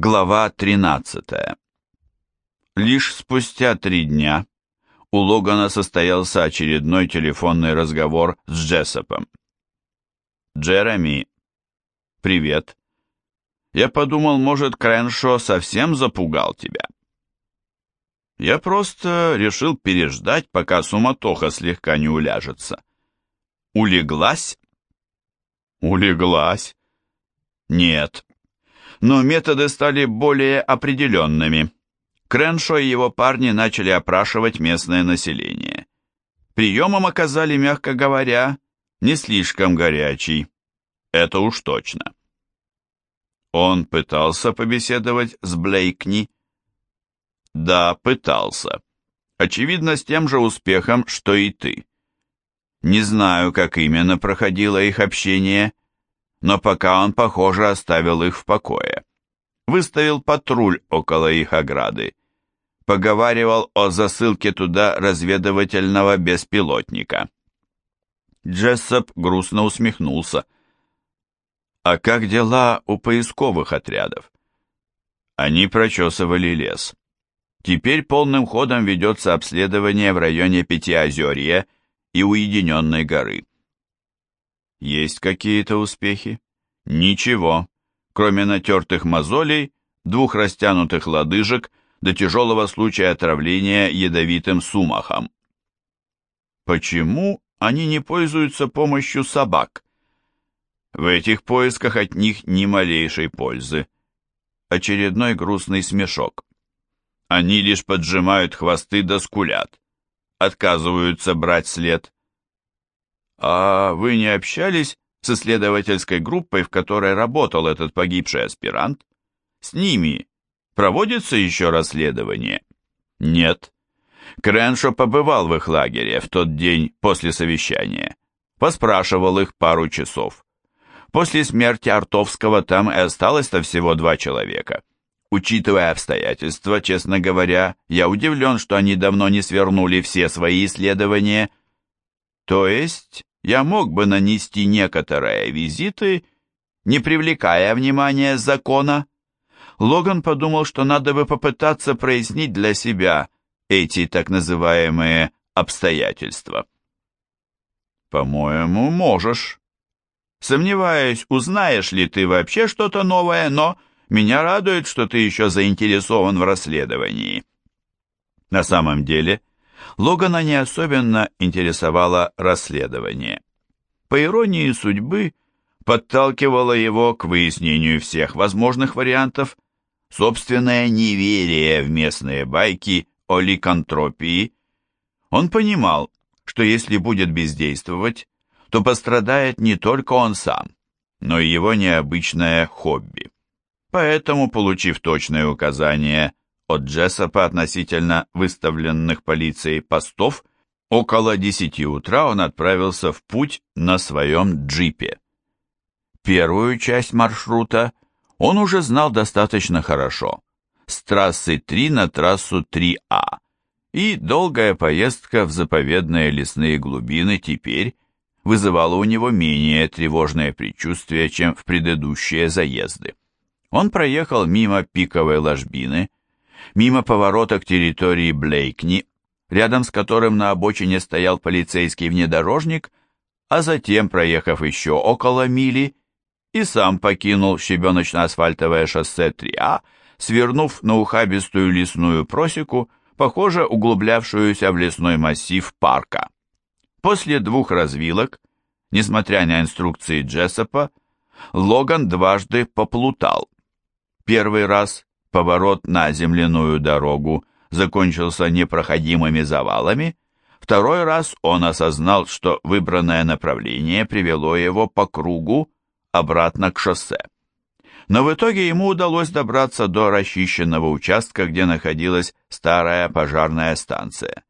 Глава 13. Лишь спустя три дня у Логана состоялся очередной телефонный разговор с Джессопом. «Джереми, привет. Я подумал, может, Крэншо совсем запугал тебя?» «Я просто решил переждать, пока суматоха слегка не уляжется». «Улеглась?» «Улеглась?» «Нет, но методы стали более определенными. Креншо и его парни начали опрашивать местное население. Приемом оказали, мягко говоря, не слишком горячий. Это уж точно. Он пытался побеседовать с Блейкни? Да, пытался. Очевидно, с тем же успехом, что и ты. Не знаю, как именно проходило их общение, но пока он, похоже, оставил их в покое. Выставил патруль около их ограды. Поговаривал о засылке туда разведывательного беспилотника. Джессоп грустно усмехнулся. «А как дела у поисковых отрядов?» Они прочесывали лес. Теперь полным ходом ведется обследование в районе Пятиозерья и Уединенной горы. Есть какие-то успехи? Ничего, кроме натертых мозолей, двух растянутых лодыжек до тяжелого случая отравления ядовитым сумахом. Почему они не пользуются помощью собак? В этих поисках от них ни малейшей пользы. Очередной грустный смешок. Они лишь поджимают хвосты да скулят. Отказываются брать след. «А вы не общались с исследовательской группой, в которой работал этот погибший аспирант? С ними проводится еще расследование?» «Нет». Креншо побывал в их лагере в тот день после совещания. Поспрашивал их пару часов. После смерти Артовского там и осталось-то всего два человека. Учитывая обстоятельства, честно говоря, я удивлен, что они давно не свернули все свои исследования. То есть я мог бы нанести некоторые визиты, не привлекая внимания закона. Логан подумал, что надо бы попытаться прояснить для себя эти так называемые обстоятельства. «По-моему, можешь. Сомневаюсь, узнаешь ли ты вообще что-то новое, но меня радует, что ты еще заинтересован в расследовании». На самом деле, Логана не особенно интересовало расследование. По иронии судьбы, подталкивало его к выяснению всех возможных вариантов собственное неверие в местные байки о ликантропии. Он понимал, что если будет бездействовать, то пострадает не только он сам, но и его необычное хобби. Поэтому, получив точное указание от Джессопа относительно выставленных полицией постов, около десяти утра он отправился в путь на своем джипе. Первую часть маршрута он уже знал достаточно хорошо. С трассы 3 на трассу 3А. И долгая поездка в заповедные лесные глубины теперь вызывала у него менее тревожное предчувствие, чем в предыдущие заезды. Он проехал мимо пиковой ложбины, мимо поворота к территории Блейкни, рядом с которым на обочине стоял полицейский внедорожник, а затем, проехав еще около мили, и сам покинул щебеночно-асфальтовое шоссе 3А, свернув на ухабистую лесную просеку, похоже, углублявшуюся в лесной массив парка. После двух развилок, несмотря на инструкции Джессопа, Логан дважды поплутал. Первый раз Поворот на земляную дорогу закончился непроходимыми завалами. Второй раз он осознал, что выбранное направление привело его по кругу обратно к шоссе. Но в итоге ему удалось добраться до расчищенного участка, где находилась старая пожарная станция.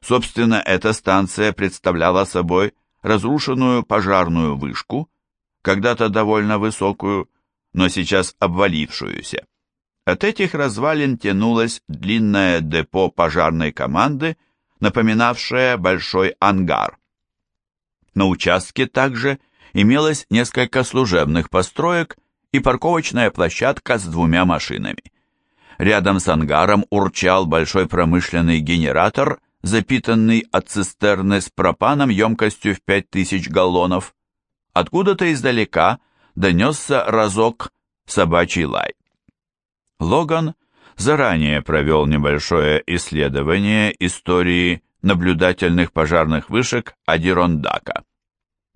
Собственно, эта станция представляла собой разрушенную пожарную вышку, когда-то довольно высокую, но сейчас обвалившуюся. От этих развалин тянулось длинное депо пожарной команды, напоминавшее большой ангар. На участке также имелось несколько служебных построек и парковочная площадка с двумя машинами. Рядом с ангаром урчал большой промышленный генератор, запитанный от цистерны с пропаном емкостью в 5000 галлонов. Откуда-то издалека донесся разок собачий лай. Логан заранее провел небольшое исследование истории наблюдательных пожарных вышек Адирондака.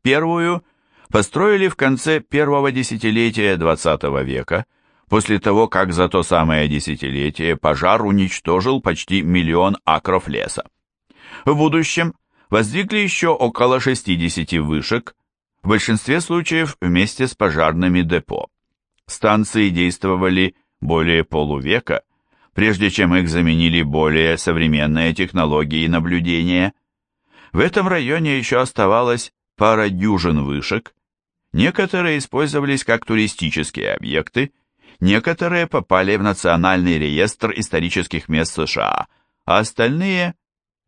Первую построили в конце первого десятилетия XX века, после того, как за то самое десятилетие пожар уничтожил почти миллион акров леса. В будущем воздвигли еще около 60 вышек, в большинстве случаев вместе с пожарными депо. Станции действовали более полувека, прежде чем их заменили более современные технологии наблюдения. В этом районе еще оставалось пара дюжин вышек, некоторые использовались как туристические объекты, некоторые попали в Национальный реестр исторических мест США, а остальные,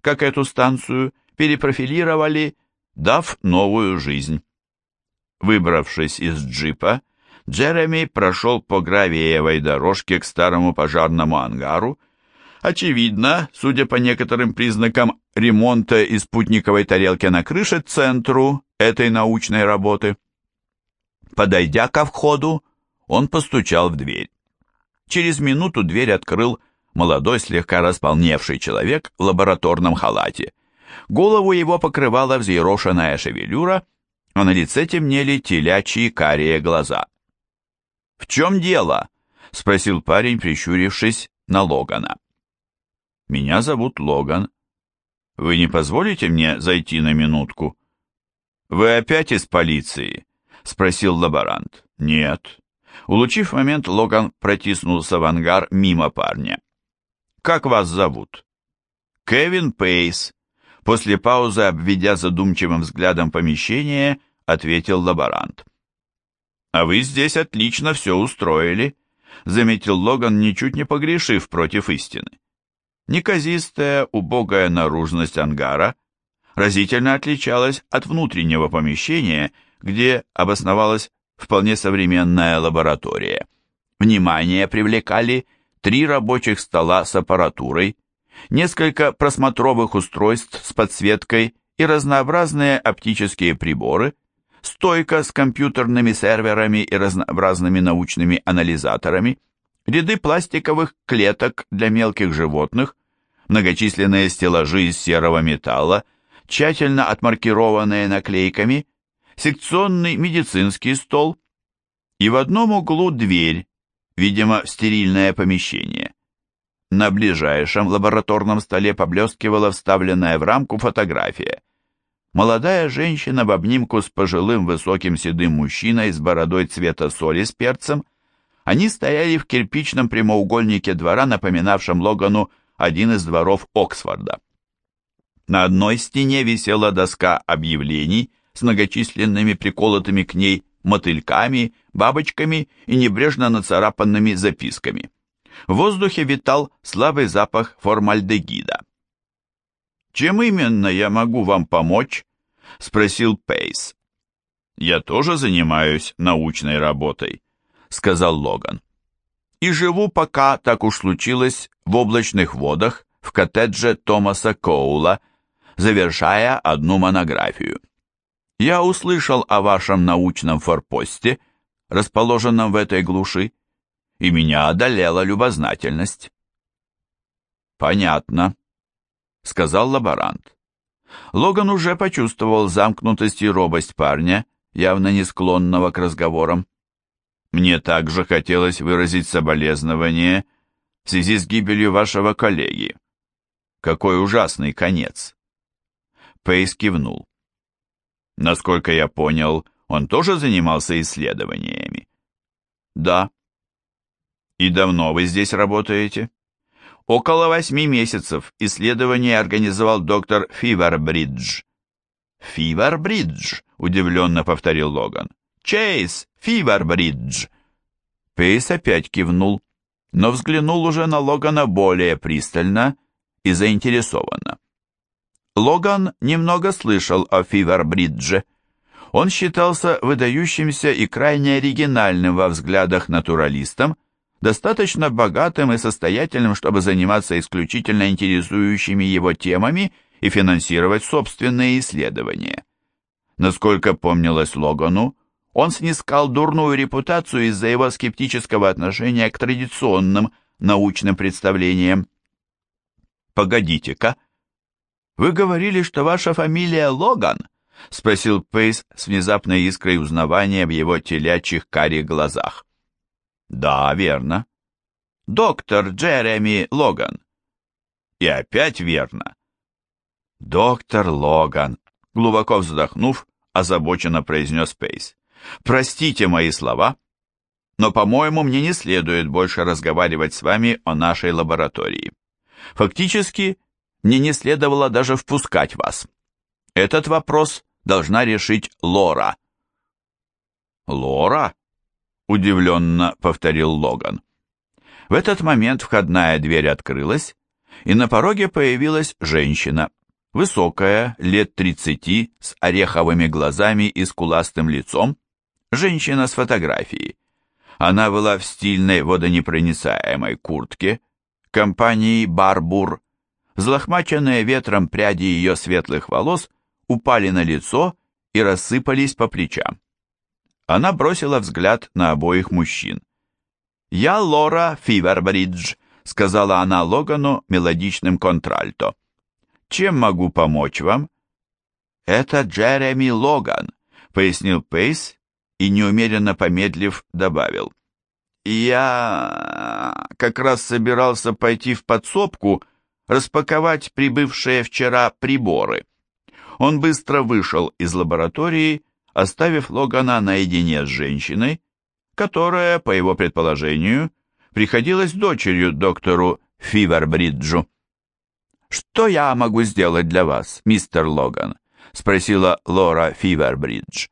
как эту станцию, перепрофилировали, дав новую жизнь. Выбравшись из джипа, Джереми прошел по гравиевой дорожке к старому пожарному ангару. Очевидно, судя по некоторым признакам ремонта и спутниковой тарелки на крыше, центру этой научной работы. Подойдя ко входу, он постучал в дверь. Через минуту дверь открыл молодой слегка располневший человек в лабораторном халате. Голову его покрывала взъерошенная шевелюра, а на лице темнели телячьи карие глаза. «В чем дело?» — спросил парень, прищурившись на Логана. «Меня зовут Логан. Вы не позволите мне зайти на минутку?» «Вы опять из полиции?» — спросил лаборант. «Нет». Улучив момент, Логан протиснулся в ангар мимо парня. «Как вас зовут?» «Кевин Пейс», После паузы, обведя задумчивым взглядом помещение, ответил лаборант. «А вы здесь отлично все устроили», — заметил Логан, ничуть не погрешив против истины. Неказистая, убогая наружность ангара разительно отличалась от внутреннего помещения, где обосновалась вполне современная лаборатория. Внимание привлекали три рабочих стола с аппаратурой, несколько просмотровых устройств с подсветкой и разнообразные оптические приборы, стойка с компьютерными серверами и разнообразными научными анализаторами, ряды пластиковых клеток для мелких животных, многочисленные стеллажи из серого металла, тщательно отмаркированные наклейками, секционный медицинский стол и в одном углу дверь, видимо, в стерильное помещение. На ближайшем лабораторном столе поблескивала вставленная в рамку фотография. Молодая женщина в обнимку с пожилым высоким седым мужчиной с бородой цвета соли с перцем. Они стояли в кирпичном прямоугольнике двора, напоминавшем Логану один из дворов Оксфорда. На одной стене висела доска объявлений с многочисленными приколотыми к ней мотыльками, бабочками и небрежно нацарапанными записками. В воздухе витал слабый запах формальдегида. «Чем именно я могу вам помочь?» — спросил Пейс. «Я тоже занимаюсь научной работой», — сказал Логан. «И живу пока, так уж случилось, в облачных водах в коттедже Томаса Коула, завершая одну монографию. Я услышал о вашем научном форпосте, расположенном в этой глуши, и меня одолела любознательность. «Понятно», — сказал лаборант. Логан уже почувствовал замкнутость и робость парня, явно не склонного к разговорам. «Мне также хотелось выразить соболезнование в связи с гибелью вашего коллеги. Какой ужасный конец!» Пейс кивнул. Насколько я понял, он тоже занимался исследованиями? Да. И давно вы здесь работаете? Около восьми месяцев. Исследование организовал доктор Фивербридж. Фивербридж, удивленно повторил Логан. Чейз Фивербридж. Пейс опять кивнул, но взглянул уже на Логана более пристально и заинтересованно. Логан немного слышал о Фивербридже. Он считался выдающимся и крайне оригинальным во взглядах натуралистом, достаточно богатым и состоятельным, чтобы заниматься исключительно интересующими его темами и финансировать собственные исследования. Насколько помнилось Логану, он снискал дурную репутацию из-за его скептического отношения к традиционным научным представлениям. «Погодите-ка, вы говорили, что ваша фамилия Логан?» — спросил Пейс с внезапной искрой узнавания в его телячьих карих глазах. «Да, верно. Доктор Джереми Логан». «И опять верно». «Доктор Логан», — глубоко вздохнув, озабоченно произнес Пейс. «Простите мои слова, но, по-моему, мне не следует больше разговаривать с вами о нашей лаборатории. Фактически, мне не следовало даже впускать вас. Этот вопрос должна решить Лора». «Лора?» — удивленно повторил Логан. В этот момент входная дверь открылась, и на пороге появилась женщина, высокая, лет тридцати, с ореховыми глазами и скуластым лицом, женщина с фотографией. Она была в стильной водонепроницаемой куртке, компании «Барбур». Взлохмаченные ветром пряди ее светлых волос упали на лицо и рассыпались по плечам. Она бросила взгляд на обоих мужчин. «Я Лора Фивербридж», — сказала она Логану мелодичным контральто. «Чем могу помочь вам?» «Это Джереми Логан», — пояснил Пейс и, неумеренно помедлив, добавил. «Я как раз собирался пойти в подсобку, распаковать прибывшие вчера приборы». Он быстро вышел из лаборатории, оставив Логана наедине с женщиной, которая, по его предположению, приходилась дочерью доктору Фивербриджу. «Что я могу сделать для вас, мистер Логан?» — спросила Лора Фивербридж.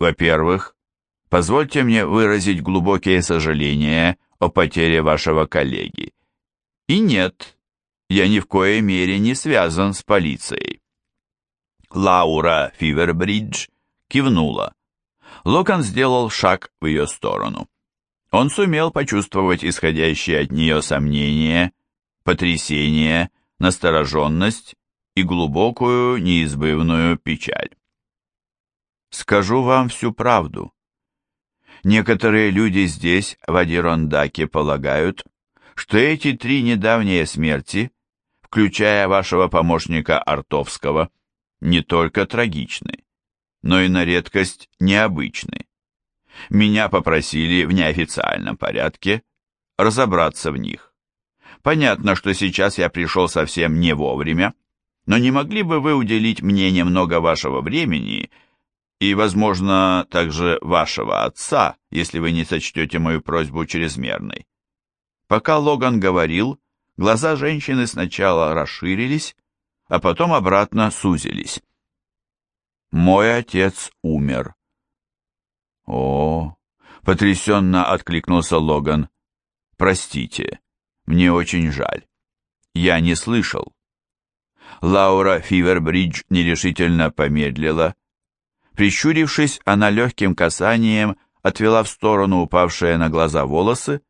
«Во-первых, позвольте мне выразить глубокие сожаления о потере вашего коллеги. И нет, я ни в коей мере не связан с полицией». Лаура Фивербридж кивнула. Локон сделал шаг в ее сторону. Он сумел почувствовать исходящие от нее сомнения, потрясение, настороженность и глубокую неизбывную печаль. Скажу вам всю правду. Некоторые люди здесь, в Адирондаке, полагают, что эти три недавние смерти, включая вашего помощника Артовского, не только трагичны, но и на редкость необычны. Меня попросили в неофициальном порядке разобраться в них. Понятно, что сейчас я пришел совсем не вовремя, но не могли бы вы уделить мне немного вашего времени и, возможно, также вашего отца, если вы не сочтете мою просьбу чрезмерной? Пока Логан говорил, глаза женщины сначала расширились, а потом обратно сузились. Мой отец умер. О, потрясенно откликнулся Логан. Простите, мне очень жаль. Я не слышал. Лаура Фивербридж нерешительно помедлила. Прищурившись, она легким касанием отвела в сторону упавшие на глаза волосы,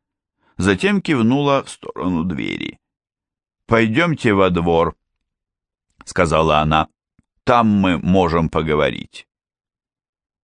затем кивнула в сторону двери. «Пойдемте во двор», — сказала она. Там мы можем поговорить.